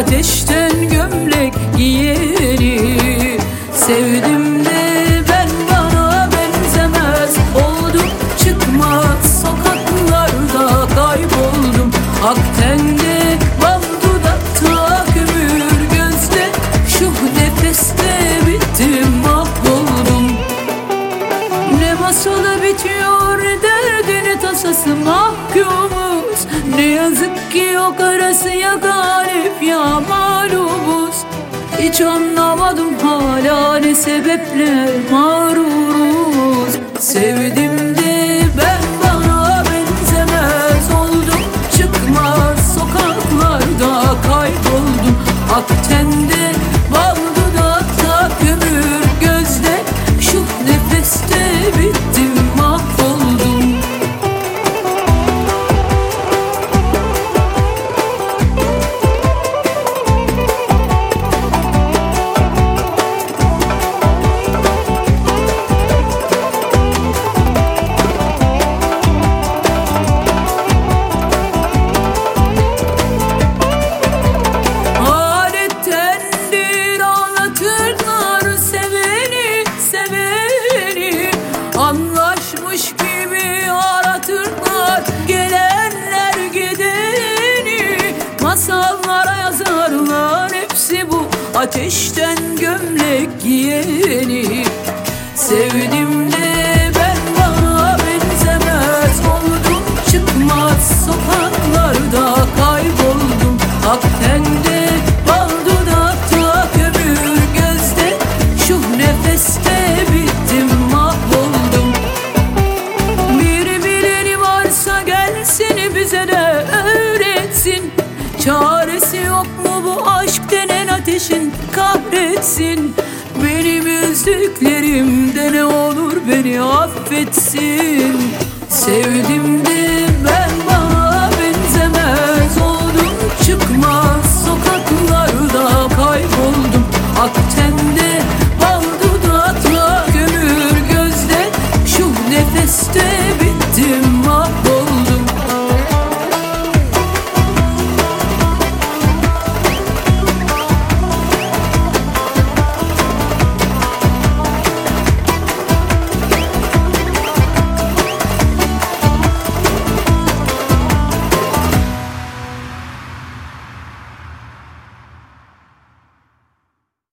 ateşten gömlek giyeni Sevdim de ben bana benzemez. Oldum çıkmaz sokaklarda kayboldum. Ak tende bal dudakta kömür gözde. Şu nefeste bittim mahvoldum. Ne masalı bitiyor ne derdi ne mahkumuz Ne yazık ki yok arası ya galip ya mağlubuz. Hiç anlamadım hala ne sebeple mağruruz. Sevdim de ben bana benzemez oldum. Çıkmaz sokaklarda kayboldum. Ak Masallara yazarlar hepsi bu. Ateşten gömlek giyeni. Sevdim Çaresi yok mu bu aşk denen ateşin? Kahretsin. Benim üzdüklerimde ne olur beni affetsin. Sevdim de ben bana benzemez oldum. Çıkmaz sokaklarda kayboldum. Ak tende bal dudakla gömür gözde Şu nefeste